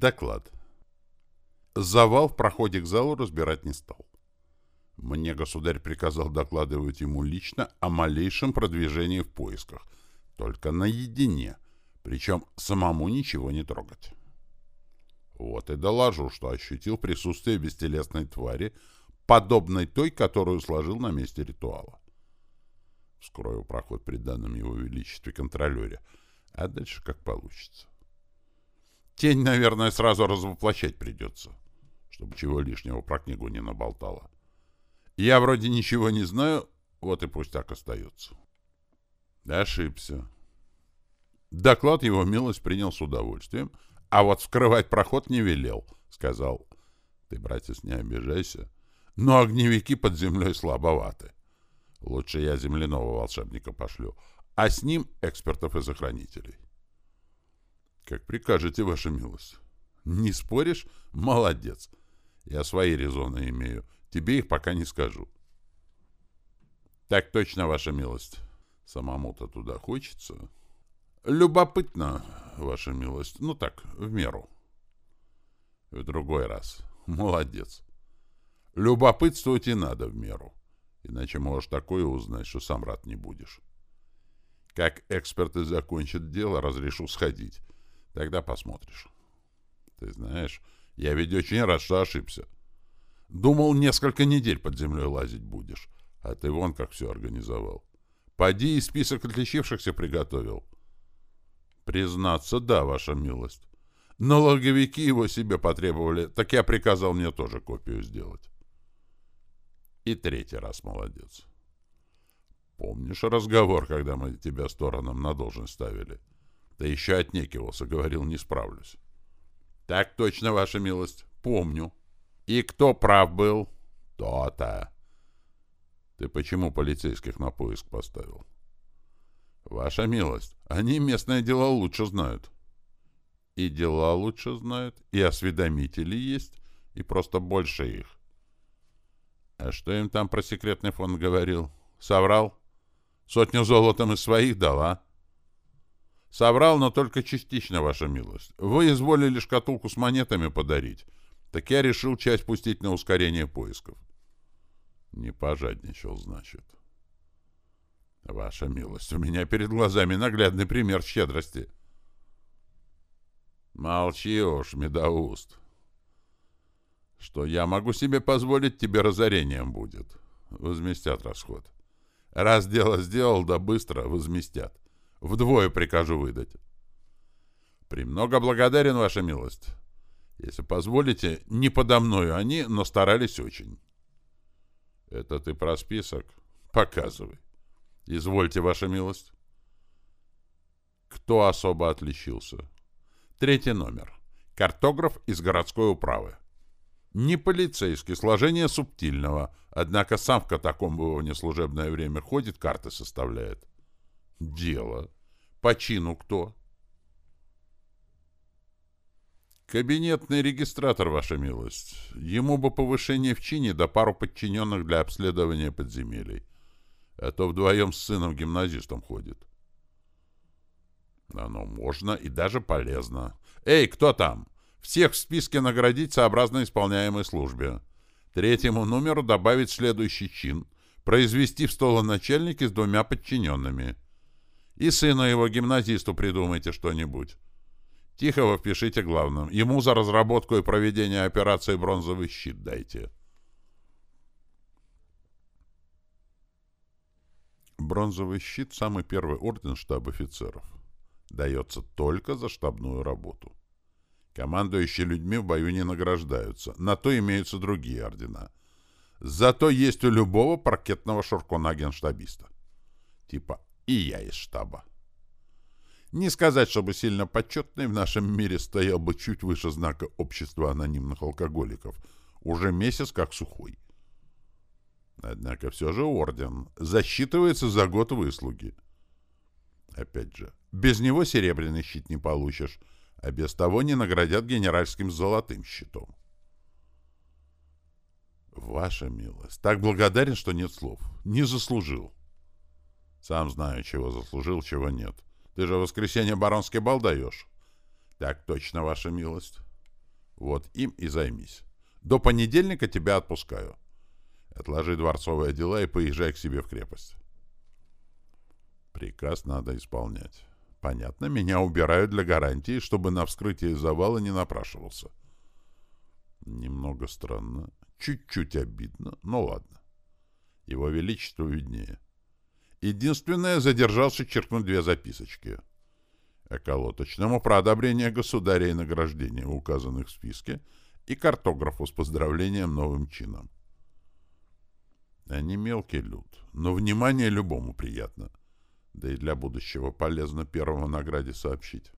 Доклад. Завал в проходе к залу разбирать не стал. Мне государь приказал докладывать ему лично о малейшем продвижении в поисках, только наедине, причем самому ничего не трогать. Вот и доложу, что ощутил присутствие бестелесной твари, подобной той, которую сложил на месте ритуала. Вскрою проход при данном его величестве контролере, а дальше как получится. Тень, наверное, сразу развоплощать придется, чтобы чего лишнего про книгу не наболтала. Я вроде ничего не знаю, вот и пусть так остается. Ошибся. Доклад его милость принял с удовольствием, а вот вскрывать проход не велел, сказал. Ты, братец, не обижайся, но огневики под землей слабоваты. Лучше я земляного волшебника пошлю, а с ним экспертов и захранителей. Как прикажете, ваша милость. Не споришь? Молодец. Я свои резоны имею. Тебе их пока не скажу. Так точно, ваша милость. Самому-то туда хочется. Любопытно, ваша милость. Ну так, в меру. В другой раз. Молодец. Любопытствовать и надо в меру. Иначе можешь такое узнать, что сам рад не будешь. Как эксперты закончат дело, разрешу сходить. Тогда посмотришь. Ты знаешь, я ведь очень рад, что ошибся. Думал, несколько недель под землей лазить будешь. А ты вон как все организовал. Поди и список отличившихся приготовил. Признаться, да, ваша милость. Налоговики его себе потребовали, так я приказал мне тоже копию сделать. И третий раз молодец. Помнишь разговор, когда мы тебя стороном на должность ставили? Ты еще отнекивался, говорил, не справлюсь. Так точно, ваша милость, помню. И кто прав был? То-то. Ты почему полицейских на поиск поставил? Ваша милость, они местные дела лучше знают. И дела лучше знают, и осведомители есть, и просто больше их. А что им там про секретный фонд говорил? Соврал? Сотню золотом из своих дал, Соврал, но только частично, ваша милость. Вы изволили шкатулку с монетами подарить. Так я решил часть пустить на ускорение поисков. Не пожадничал, значит. Ваша милость, у меня перед глазами наглядный пример щедрости. Молчи уж, медоуст что я могу себе позволить, тебе разорением будет. Возместят расход. Раз дело сделал, да быстро возместят. Вдвое прикажу выдать. Премного благодарен, ваша милость. Если позволите, не подо мною они, но старались очень. Это ты про список? Показывай. Извольте, ваша милость. Кто особо отличился? Третий номер. Картограф из городской управы. Не полицейский, сложение субтильного, однако сам в катакомбы в неслужебное время ходит, карты составляет. Дело. По чину кто? Кабинетный регистратор, ваша милость. Ему бы повышение в чине да пару подчиненных для обследования подземелий. А то вдвоем с сыном-гимназистом ходит. Оно можно и даже полезно. Эй, кто там? Всех в списке наградить сообразно исполняемой службе. Третьему номеру добавить следующий чин. Произвести в столоначальнике с двумя подчиненными. И сыну его, гимназисту, придумайте что-нибудь. Тихого впишите главным. Ему за разработку и проведение операции «Бронзовый щит» дайте. Бронзовый щит — самый первый орден штаб-офицеров. Дается только за штабную работу. Командующие людьми в бою не награждаются. На то имеются другие ордена. Зато есть у любого паркетного шуркуна генштабиста. Типа «и я из штаба». Не сказать, чтобы сильно почетный в нашем мире стоял бы чуть выше знака общества анонимных алкоголиков. Уже месяц как сухой. Однако все же орден засчитывается за год выслуги. Опять же, без него серебряный щит не получишь, а без того не наградят генеральским золотым щитом. Ваша милость, так благодарен, что нет слов. Не заслужил. Сам знаю, чего заслужил, чего нет. Ты же воскресенье баронский бал даешь. Так точно, ваша милость. Вот им и займись. До понедельника тебя отпускаю. Отложи дворцовые дела и поезжай к себе в крепость. Приказ надо исполнять. Понятно, меня убирают для гарантии, чтобы на вскрытие завала не напрашивался. Немного странно, чуть-чуть обидно, но ладно. Его Величество виднее. Единственное, задержался черкнуть две записочки. Околоточному про одобрение государя и награждение, указанных в списке, и картографу с поздравлением новым чином. Они мелкий люд, но внимание любому приятно. Да и для будущего полезно первому награде сообщить.